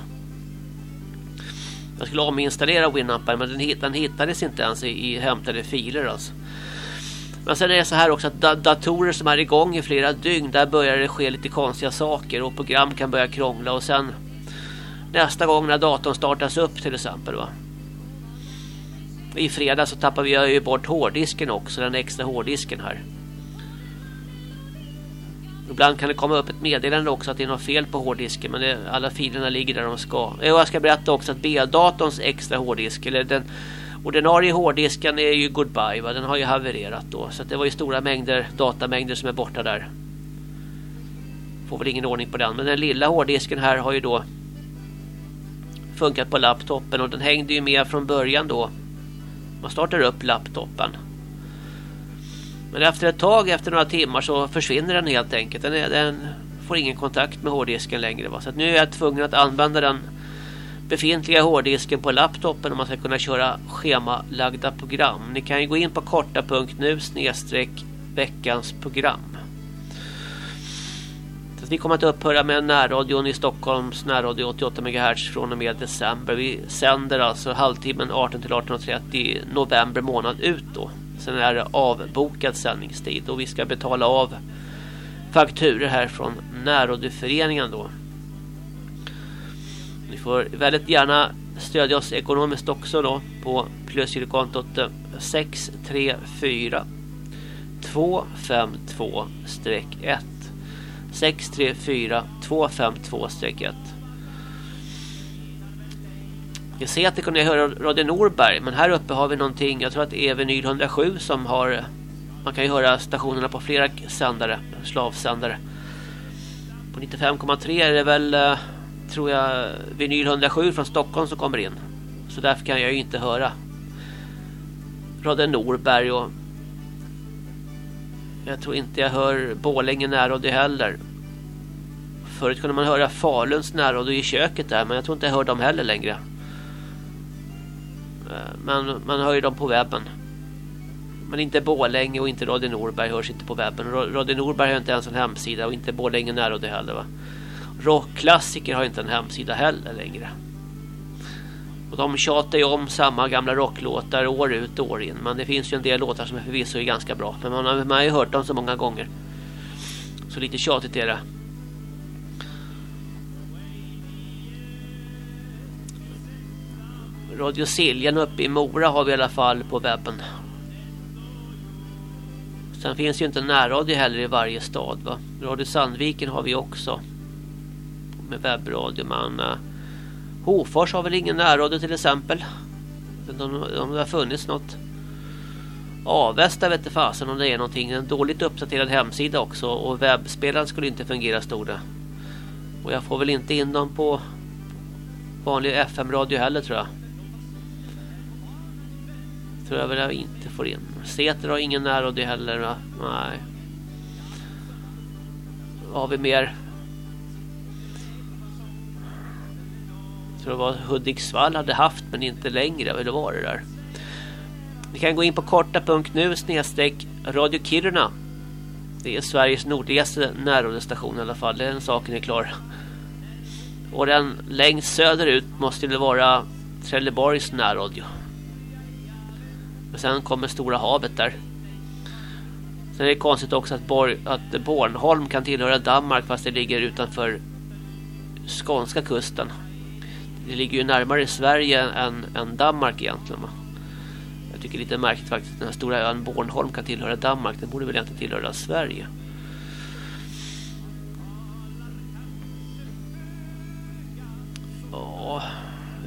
Jag skulle ominstallera Winampen men den, den hittades inte ens i, i hämtade filer alltså. Men sen är det så här också att da datorer som är igång i flera dygn där börjar det ske lite konstiga saker och program kan börja krångla och sen nästa gång när datorn startas upp till exempel va. I fredag så tappar vi ju bort hårddisken också, den extra hårddisken här. Ibland kan det komma upp ett meddelande också att det är något fel på hårddisken men det, alla filerna ligger där de ska. Eh, och jag ska berätta också att B-datorns extra hårddisk eller den ordinarie hårddisken är ju goodbye va? Den har ju havererat då så det var ju stora mängder datamängder som är borta där. Får väl ingen ordning på den men den lilla hårddisken här har ju då funkat på laptopen och den hängde ju med från början då. Man startar upp laptopen. Men efter ett tag, efter några timmar så försvinner den helt enkelt. Den, är, den får ingen kontakt med hårddisken längre. Va? Så nu är jag tvungen att använda den befintliga hårddisken på laptopen om man ska kunna köra schemalagda program. Ni kan ju gå in på korta.nu snedstreck veckans program. Så vi kommer att upphöra med närradion i Stockholms närradio 88 MHz från och med december. Vi sänder alltså halvtimmen 18 till 18.30 november månad ut då. Sen är det avbokad sändningstid och vi ska betala av fakturer här från Närrådeföreningen då. Ni får väldigt gärna stödja oss ekonomiskt också då på plusgirokontot 634 252-1 634 252-1 jag ser att det kunde höra Radio Norberg men här uppe har vi någonting, jag tror att det är Vinyl 107 som har man kan ju höra stationerna på flera sändare, slavsändare. På 95,3 är det väl eh, tror jag Vinyl 107 från Stockholm som kommer in. Så därför kan jag ju inte höra Radio Norberg och jag tror inte jag hör Bålänge närradio heller. Förut kunde man höra Faluns närradio i köket där men jag tror inte jag hör dem heller längre. Eh, Men man hör ju dem på webben. Men inte Bålänge och inte Radio Norberg hörs inte på webben. Radio Norberg har inte ens en hemsida och inte Bålänge närradio heller va. Rockklassiker har inte en hemsida heller längre. Och de tjatar ju om samma gamla rocklåtar år ut och år in. Men det finns ju en del låtar som förvisso är ganska bra. Men man har, man har ju hört dem så många gånger. Så lite tjatigt är det. Radio Siljan uppe i Mora har vi i alla fall på webben. Sen finns ju inte närradio heller i varje stad va. Radio Sandviken har vi också. Med webbradio men uh, Hofors har väl ingen närradio till exempel. Om det har funnits något. Avesta vet inte fasen om det är någonting. En dåligt uppdaterad hemsida också. Och webbspelaren skulle inte fungera stod det. Och jag får väl inte in dem på vanlig FM-radio heller tror jag tror jag väl jag inte får in. Säter har ingen närradio heller. Va? Nej. Vad har vi mer? tror det var Hudiksvall hade haft men inte längre. Eller var det där? Ni kan gå in på korta.nu snedstreck Radio Kiruna. Det är Sveriges nordligaste närradiostation i alla fall. Den saken är klar. Och den längst söderut måste det vara Trelleborgs närradio. Och sen kommer Stora havet där. Sen är det konstigt också att, Bor att Bornholm kan tillhöra Danmark fast det ligger utanför skånska kusten. Det ligger ju närmare Sverige än, än Danmark egentligen. Jag tycker det är lite märkligt faktiskt att den här stora ön Bornholm kan tillhöra Danmark. Den borde väl inte tillhöra Sverige. Ja,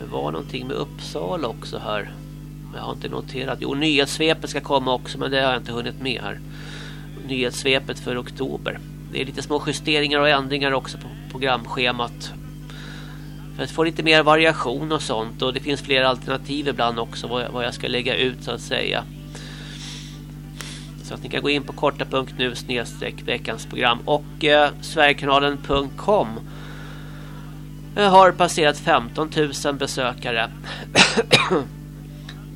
det var någonting med Uppsala också här. Jag har inte noterat. Jo, nyhetssvepet ska komma också men det har jag inte hunnit med här. Nyhetssvepet för oktober. Det är lite små justeringar och ändringar också på programschemat. För att få lite mer variation och sånt. Och det finns fler alternativ ibland också vad jag ska lägga ut så att säga. Så att ni kan gå in på korta.nu snedstreck veckans program. Och eh, Sverigekanalen.com eh, har passerat 15 000 besökare. [COUGHS]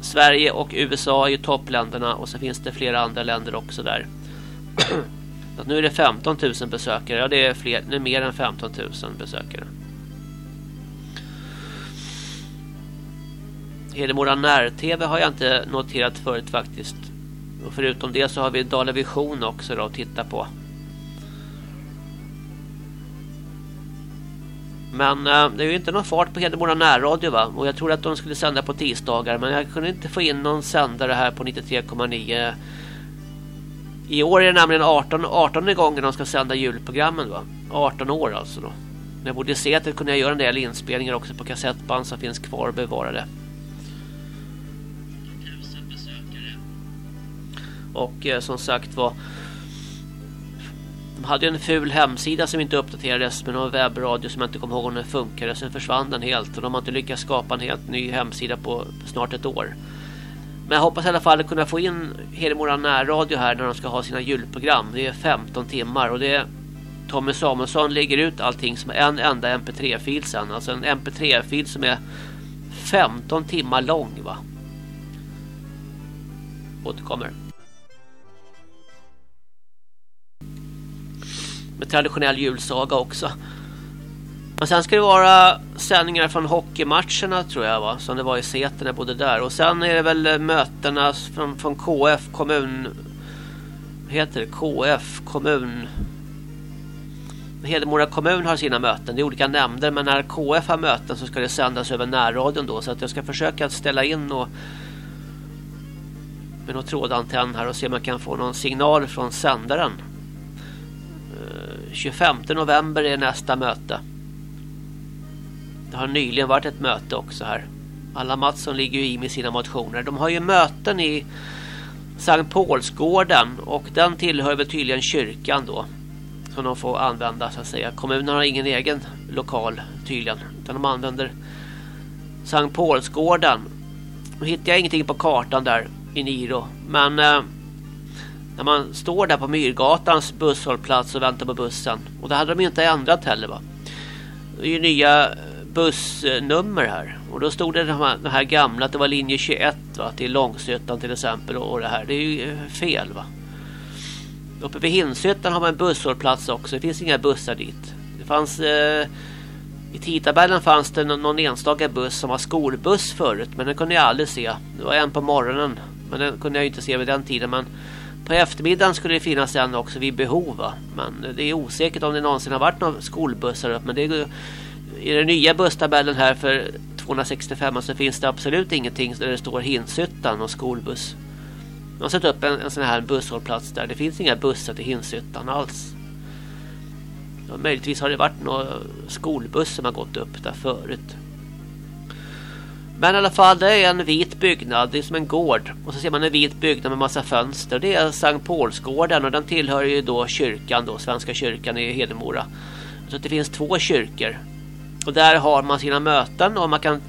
Sverige och USA är ju toppländerna och så finns det flera andra länder också där. [CLEARS THROAT] Att nu är det 15 000 besökare. Ja, det är, fler, det är mer än 15 000 besökare. Hedemora när-tv har jag inte noterat förut faktiskt. Och förutom det så har vi Dala Vision också då att titta på. Men eh, det är ju inte någon fart på Hedemora närradio va? Och jag trodde att de skulle sända på tisdagar. Men jag kunde inte få in någon sändare här på 93,9. I år är det nämligen 18, 18 gången de ska sända julprogrammen va? 18 år alltså då. Jag borde se att det kunde jag göra en del inspelningar också på kassettband som finns kvar bevarade. Och eh, som sagt var de hade en ful hemsida som inte uppdaterades med någon webbradio som jag inte kommer ihåg om den funkade. Sen försvann den helt och de har inte lyckats skapa en helt ny hemsida på snart ett år. Men jag hoppas i alla fall kunna få in Hedemora närradio här när de ska ha sina julprogram. Det är 15 timmar och det är Tommy Samuelsson lägger ut allting som en enda mp3-fil sen. Alltså en mp3-fil som är 15 timmar lång va. Återkommer. Med traditionell julsaga också. Men sen ska det vara sändningar från hockeymatcherna tror jag va, som det var i Säter när jag bodde där. Och sen är det väl eh, mötena från, från KF kommun heter det? KF kommun Hedemora kommun har sina möten. Det är olika nämnder men när KF har möten så ska det sändas över närradion då så att jag ska försöka ställa in och med någon trådantenn här och se om man kan få någon signal från sändaren 25 november är nästa möte. Det har nyligen varit ett möte också här. Alla Mattsson ligger ju i med sina motioner. De har ju möten i Sankt Paulsgården och den tillhör väl tydligen kyrkan då. Som de får använda så att säga. Kommunen har ingen egen lokal tydligen. Utan de använder Sankt Paulsgården. Nu hittar jag ingenting på kartan där i Niro. Men eh, när man står där på Myrgatans busshållplats och väntar på bussen. Och det hade de inte ändrat heller va. Det är ju nya eh, bussnummer här. Och då stod det de här, de här gamla att det var linje 21 va, till Långsötan till exempel och det här. Det är ju eh, fel va. Uppe vid Hinsötan har man en busshållplats också. Det finns inga bussar dit. Det fanns eh, i tidtabellen fanns det någon enstaka buss som var skolbuss förut. Men den kunde jag aldrig se. Det var en på morgonen. Men den kunde jag inte se vid den tiden. Men på eftermiddagen skulle det finnas en också vid behov. Va? Men det är osäkert om det någonsin har varit några skolbussar upp. Men det är, i den nya busstabellen här för 265 så finns det absolut ingenting där det står Hinsyttan och skolbuss. De har satt upp en, en sån här busshållplats där. Det finns inga bussar till Hinsyttan alls. Och möjligtvis har det varit några skolbuss som har gått upp där förut. Men i alla fall, det är en vit byggnad. Det är som en gård. Och så ser man en vit byggnad med massa fönster. Det är Sankt Paulsgården och den tillhör ju då kyrkan då, Svenska kyrkan i Hedemora. Så det finns två kyrkor. Och där har man sina möten och man kan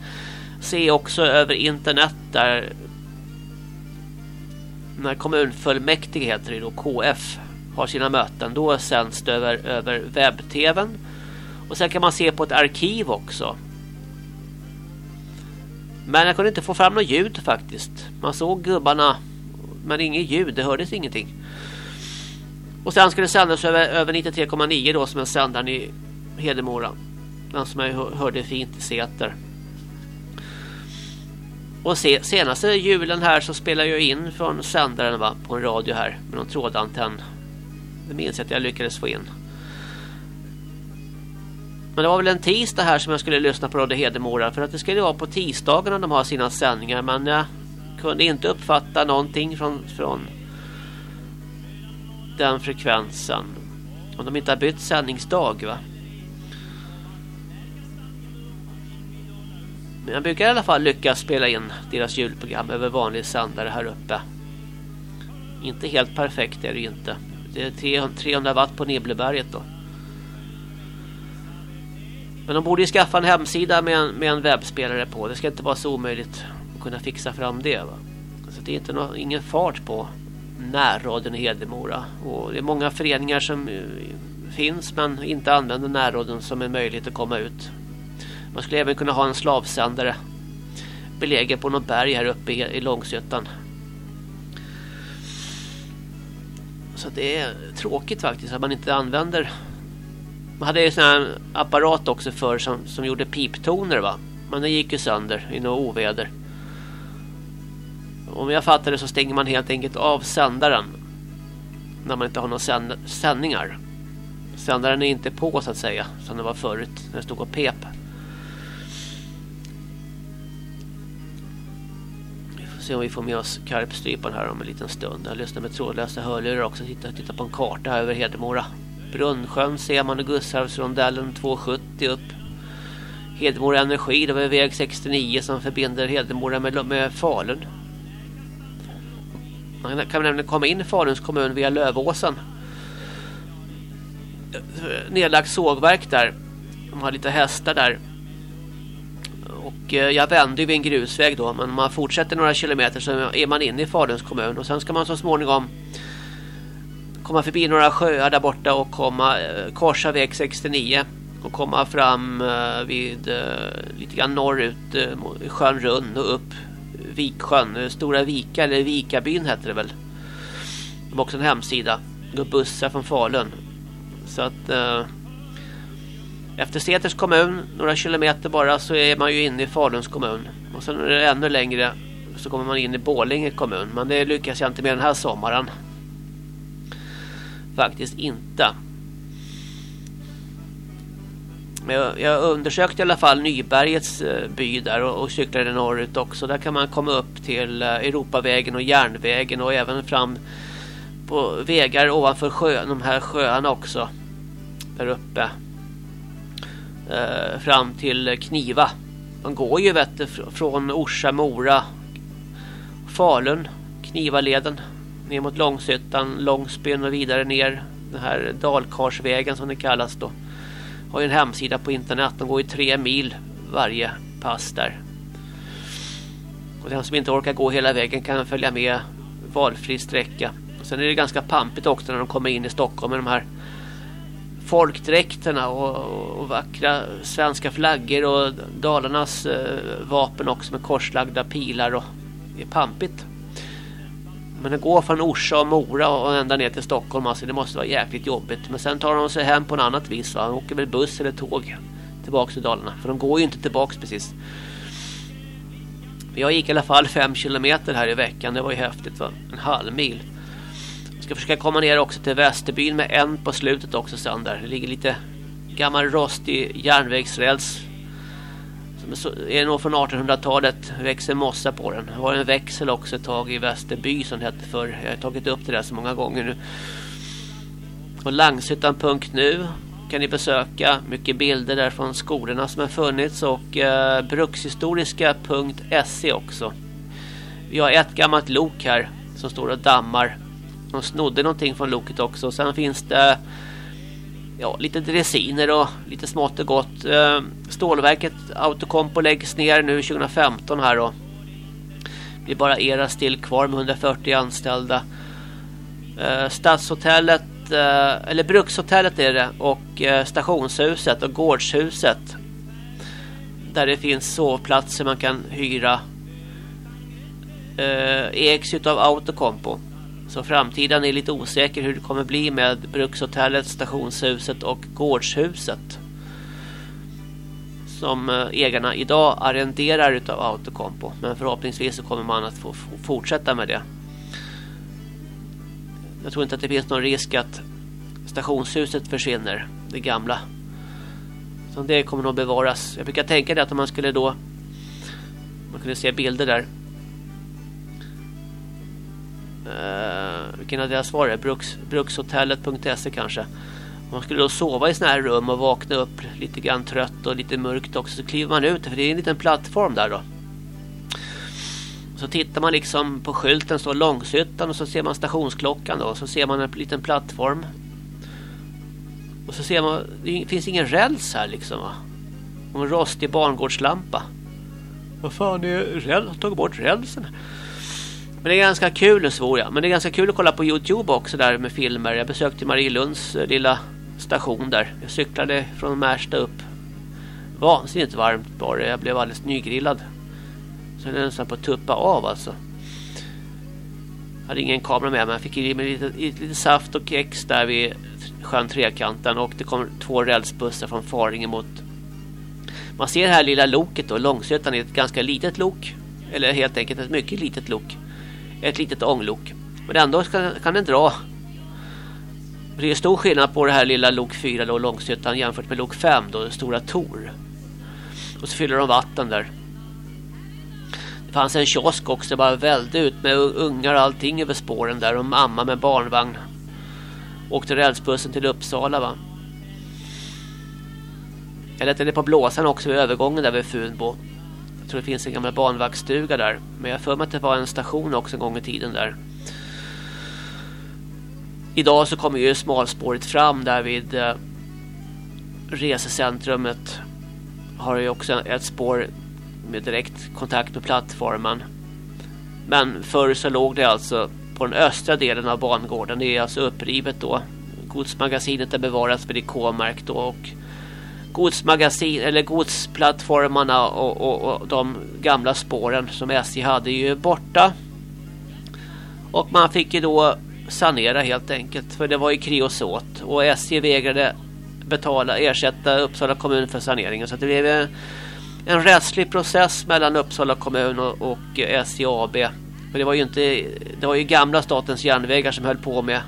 se också över internet där när kommunfullmäktige heter det då KF har sina möten då sänds det över, över webb-tvn och sen kan man se på ett arkiv också men jag kunde inte få fram något ljud faktiskt. Man såg gubbarna men inget ljud, det hördes ingenting. Och sen ska det sändas över, över 93,9 då som är sändaren i Hedemora. Den som jag hörde fint i Säter. Och se, senaste julen här så spelar jag in från sändaren va, på en radio här med någon trådantenn. Det minns jag att jag lyckades få in. Men det var väl en tisdag här som jag skulle lyssna på Radio Hedemora för att det skulle vara på tisdagarna de har sina sändningar men jag kunde inte uppfatta någonting från, från den frekvensen. Om de inte har bytt sändningsdag va? Men jag brukar i alla fall lyckas spela in deras julprogram över vanlig sändare här uppe. Inte helt perfekt är det inte. Det är 300 watt på Nibbleberget då. Men de borde ju skaffa en hemsida med en, med en webbspelare på. Det ska inte vara så omöjligt att kunna fixa fram det. Va? Så det är inte någon, ingen fart på närradion i Hedemora. Och det är många föreningar som eh, finns men inte använder närradion som en möjlighet att komma ut. Man skulle även kunna ha en slavsändare belägen på något berg här uppe i, i Långsötan. Så det är tråkigt faktiskt att man inte använder man hade ju en sån här apparat också för som, som gjorde piptoner va. Men den gick ju sönder i något oväder. Om jag fattar det så stänger man helt enkelt av sändaren. När man inte har några sänd sändningar. Sändaren är inte på så att säga. Som det var förut. När det stod och pep. Vi får se om vi får med oss karpstrypan här om en liten stund. Jag lyssnar med trådlösa hörlurar också. Titta, titta på en karta här över Hedemora. Brunnsjön ser man och Gustavsrondellen 270 upp. Hedemora Energi, det var väg 69 som förbinder Hedemora med, med Falun. Man kan nämligen komma in i Faluns kommun via Lövåsen. Nedlagt sågverk där. De har lite hästar där. Och eh, jag vände vid en grusväg då. Men om man fortsätter några kilometer så är man inne i Faluns kommun. Och sen ska man så småningom komma förbi några sjöar där borta och komma eh, korsa väg 69 och komma fram eh, vid eh, lite grann norrut sjön Runn och upp Viksjön, Stora Vika eller Vikabyn heter det väl. De har också en hemsida. Går bussar från Falun. Så att efter Säters kommun, några kilometer bara, så är man ju inne i Faluns kommun. Och sen är det ännu längre så kommer man in i Bålinge kommun. Men det lyckas jag inte med den här sommaren faktiskt inte. Men jag, jag undersökte i alla fall Nybergets eh, by där och, och cyklade norrut också. Där kan man komma upp till eh, Europavägen och järnvägen och även fram på vägar ovanför sjön, de här sjöarna också. Där uppe. Eh, fram till Kniva. Man går ju vet du, från Orsa, Mora, Falun, Knivaleden ner mot Långshyttan, Långsbyn och vidare ner den här Dalkarsvägen som det kallas då. Har ju en hemsida på internet. De går ju tre mil varje pass där. Och den som inte orkar gå hela vägen kan följa med valfri sträcka. Och sen är det ganska pampigt också när de kommer in i Stockholm med de här folkdräkterna och, och vackra svenska flaggor och Dalarnas eh, vapen också med korslagda pilar och det är pampigt. Men det går från Orsa och Mora och ända ner till Stockholm. Alltså det måste vara jäkligt jobbigt. Men sen tar de sig hem på något annat vis. Va? De åker väl buss eller tåg tillbaka till Dalarna. För de går ju inte tillbaka precis. Jag gick i alla fall fem kilometer här i veckan. Det var ju häftigt. Va? En halv mil. Jag ska försöka komma ner också till Västerbyn med en på slutet också sen där. Det ligger lite gammal rostig järnvägsräls är nog från 1800-talet växer mossa på den. Det var en växel också ett tag i Västerby som det hette för. Jag har tagit upp det där så många gånger nu. Och Langshyttan.nu kan ni besöka. Mycket bilder där från skolorna som har funnits och eh, brukshistoriska.se också. Vi har ett gammalt lok här som står och dammar. De snodde någonting från loket också. Sen finns det ja, lite dressiner och lite smått och gott. Eh, stålverket Autocompo läggs ner nu 2015 här då. det blir bara era still kvar med 140 anställda. Eh, stadshotellet eh, eller brukshotellet är det och stationshuset och gårdshuset där det finns sovplatser man kan hyra ägs av Autocompo. Så framtiden är lite osäker hur det kommer bli med Brukshotellet, stationshuset och gårdshuset. Som eh, ägarna idag arrenderar utav Autocompo. Men förhoppningsvis så kommer man att få fortsätta med det. Jag tror inte att det finns någon risk att stationshuset försvinner. Det gamla. Så det kommer nog bevaras. Jag brukar tänka det att om man skulle då man kunde se bilder där Eh, Vilken adress var det? Bruks, brukshotellet.se kanske. Man skulle då sova i såna här rum och vakna upp lite grann trött och lite mörkt också. Så kliver man ut, för det är en liten plattform där då. Så tittar man liksom på skylten, står Långshyttan och så ser man stationsklockan då. Och så ser man en liten plattform. Och så ser man, det finns ingen räls här liksom va. Och en rostig barngårdslampa. Vad fan är räls? Tagit bort rälsen. Men det är ganska kul svor jag. Men det är ganska kul att kolla på Youtube också där med filmer. Jag besökte Marielunds eh, lilla station där. Jag cyklade från Märsta upp. Vansinnigt varmt bara. Jag blev alldeles nygrillad. Så jag är nästan på att tuppa av alltså. Jag hade ingen kamera med mig. jag fick i mig lite, lite saft och kex där vid sjön Trekanten. Och det kom två rälsbussar från Faringe mot... Man ser det här lilla loket då. Långsötan är ett ganska litet lok. Eller helt enkelt ett mycket litet lok ett litet ånglok. Men ändå kan, kan den dra. Det är stor skillnad på det här lilla lok 4 då Långshyttan jämfört med lok 5 då stora Tor. Och så fyller de vatten där. Det fanns en kiosk också Det bara välde ut med ungar och allting över spåren där och mamma med barnvagn. Åkte rälsbussen till Uppsala va. Jag letade på blåsan också vid övergången där vid Funbo tror det finns en gammal banvaktstuga där. Men jag för mig att det var en station också en gång i tiden där. Idag så kommer ju smalspåret fram där vid eh, resecentrumet. Har ju också ett spår med direkt kontakt med plattformen. Men förr så låg det alltså på den östra delen av bangården. Det är alltså upprivet då. Godsmagasinet är bevarat vid det K-märkt då och godsmagasin eller godsplattformarna och, och, och, de gamla spåren som SJ hade ju borta. Och man fick ju då sanera helt enkelt för det var ju kreosot och SJ vägrade betala ersätta Uppsala kommun för saneringen så det blev en, en rättslig process mellan Uppsala kommun och, och SJ AB. För det var ju inte det var ju gamla statens järnvägar som höll på med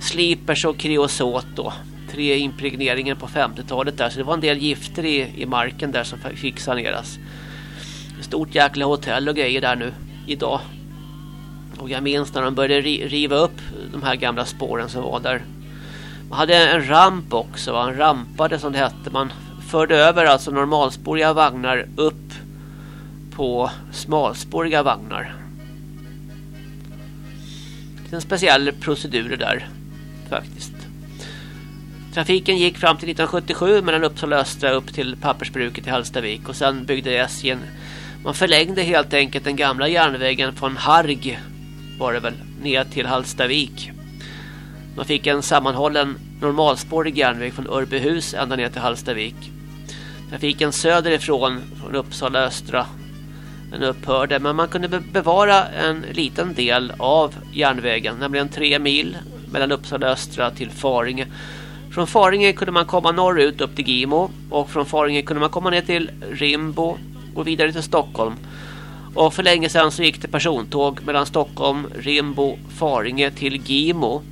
slipers och kreosot då tre impregneringen på 50-talet där. Så det var en del gifter i, i marken där som fick saneras. Ett stort jäkla hotell och grejer där nu idag. Och jag minns när de började riva upp de här gamla spåren som var där. Man hade en ramp också, va? en rampade som det hette. Man förde över alltså normalspåriga vagnar upp på smalspåriga vagnar. Det är en speciell procedur där faktiskt. Trafiken gick fram till 1977 mellan Uppsala östra upp till pappersbruket i Hallstavik och sen byggde SJ en man förlängde helt enkelt den gamla järnvägen från Harg var det väl ner till Hallstavik. Man fick en sammanhållen normalspårig järnväg från Örbyhus ända ner till Hallstavik. Trafiken söderifrån från Uppsala östra den upphörde men man kunde bevara en liten del av järnvägen, nämligen tre mil mellan Uppsala östra till Faringe från Faringe kunde man komma norrut upp till Gimo och från Faringe kunde man komma ner till Rimbo och vidare till Stockholm. Och för länge sedan så gick det persontåg mellan Stockholm, Rimbo, Faringe till Gimo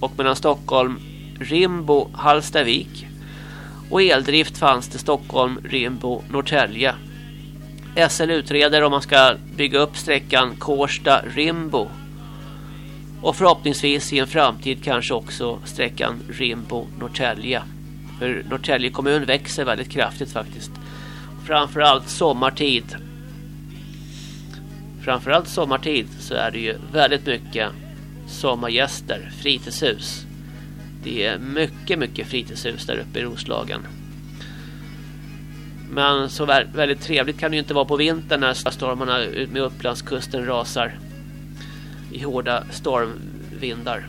och mellan Stockholm, Rimbo, Hallstavik. Och eldrift fanns till Stockholm, Rimbo, Norrtälje. SL utreder om man ska bygga upp sträckan Kårsta-Rimbo och förhoppningsvis i en framtid kanske också sträckan Rimbo-Norrtälje. För Norrtälje kommun växer väldigt kraftigt faktiskt. Framförallt sommartid. Framförallt sommartid så är det ju väldigt mycket sommargäster, fritidshus. Det är mycket, mycket fritidshus där uppe i Roslagen. Men så väldigt trevligt kan det ju inte vara på vintern när stormarna ut med Upplandskusten rasar i hårda stormvindar.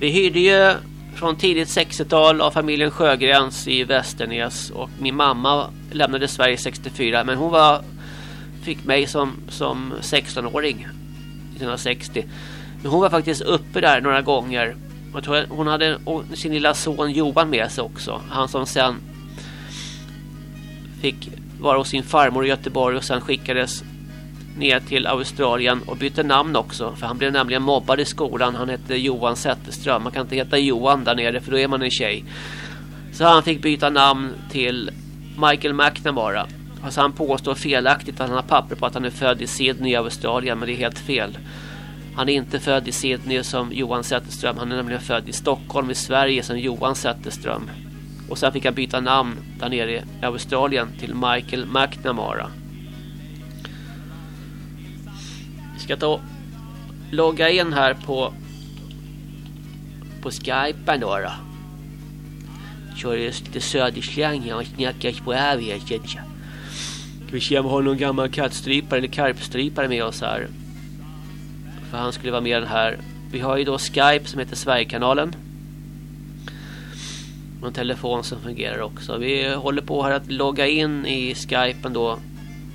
Vi hyrde ju från tidigt 60-tal av familjen Sjögrens i Västernäs och min mamma lämnade Sverige 64 men hon var fick mig som som 16-åring 1960. Men hon var faktiskt uppe där några gånger. Jag tror hon hade sin lilla son Johan med sig också. Han som sen fick vara hos sin farmor i Göteborg och sen skickades ner till Australien och bytte namn också. För han blev nämligen mobbad i skolan. Han hette Johan Zetterström. Man kan inte heta Johan där nere för då är man en tjej. Så han fick byta namn till Michael McNamara. Alltså han påstår felaktigt att han har papper på att han är född i Sydney i Australien. Men det är helt fel. Han är inte född i Sydney som Johan Zetterström. Han är nämligen född i Stockholm i Sverige som Johan Zetterström. Och sen fick han byta namn där nere i Australien till Michael McNamara. Ska ta logga in här på på Skype då. då. Kör lite södersläng här och snackar på överheten. Ska vi se om vi har någon gammal kattstrypare eller karpstrypare med oss här. För han skulle vara med den här. Vi har ju då Skype som heter Sverigekanalen. Och en telefon som fungerar också. Vi håller på här att logga in i Skypen då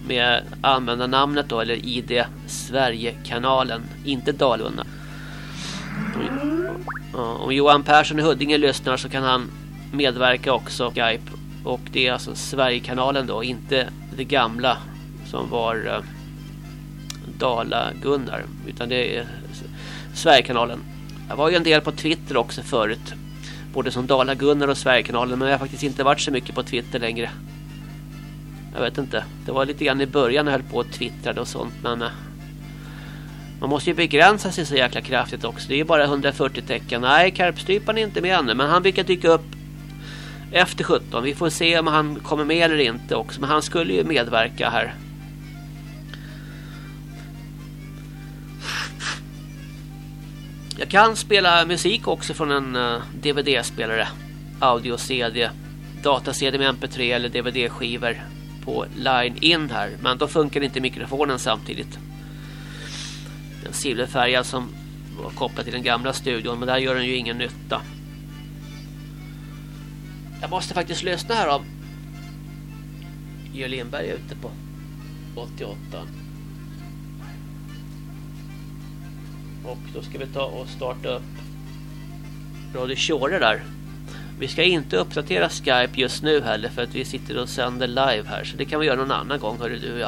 med användarnamnet då eller ID Sverigekanalen, inte Dalunna. Om Johan Persson i Huddinge lyssnar så kan han medverka också Skype och det är alltså Sverigekanalen då, inte det gamla som var eh, Dala Gunnar utan det är Sverigekanalen. Jag var ju en del på Twitter också förut. Både som Dala Gunnar och Sverigekanalen men jag har faktiskt inte varit så mycket på Twitter längre. Jag vet inte. Det var lite grann i början när jag höll på och twittrade och sånt. Men eh, man måste ju begränsa sig så jäkla kraftigt också. Det är ju bara 140 tecken. Nej, Karpstrypan är inte med ännu. Men han brukar dyka upp efter 17. Vi får se om han kommer med eller inte också. Men han skulle ju medverka här. Jag kan spela musik också från en eh, DVD-spelare. Audio-CD. Data-CD med MP3 eller DVD-skivor på line-in här. Men då funkar inte mikrofonen samtidigt. Den silverfärgad som var kopplad till den gamla studion. Men där gör den ju ingen nytta. Jag måste faktiskt lyssna här om Georg Lindberg är ute på 88. Och då ska vi ta och starta upp Radio Shore där. Vi ska inte uppdatera Skype just nu heller för att vi sitter och sänder live här. Så det kan vi göra någon annan gång, hörru du.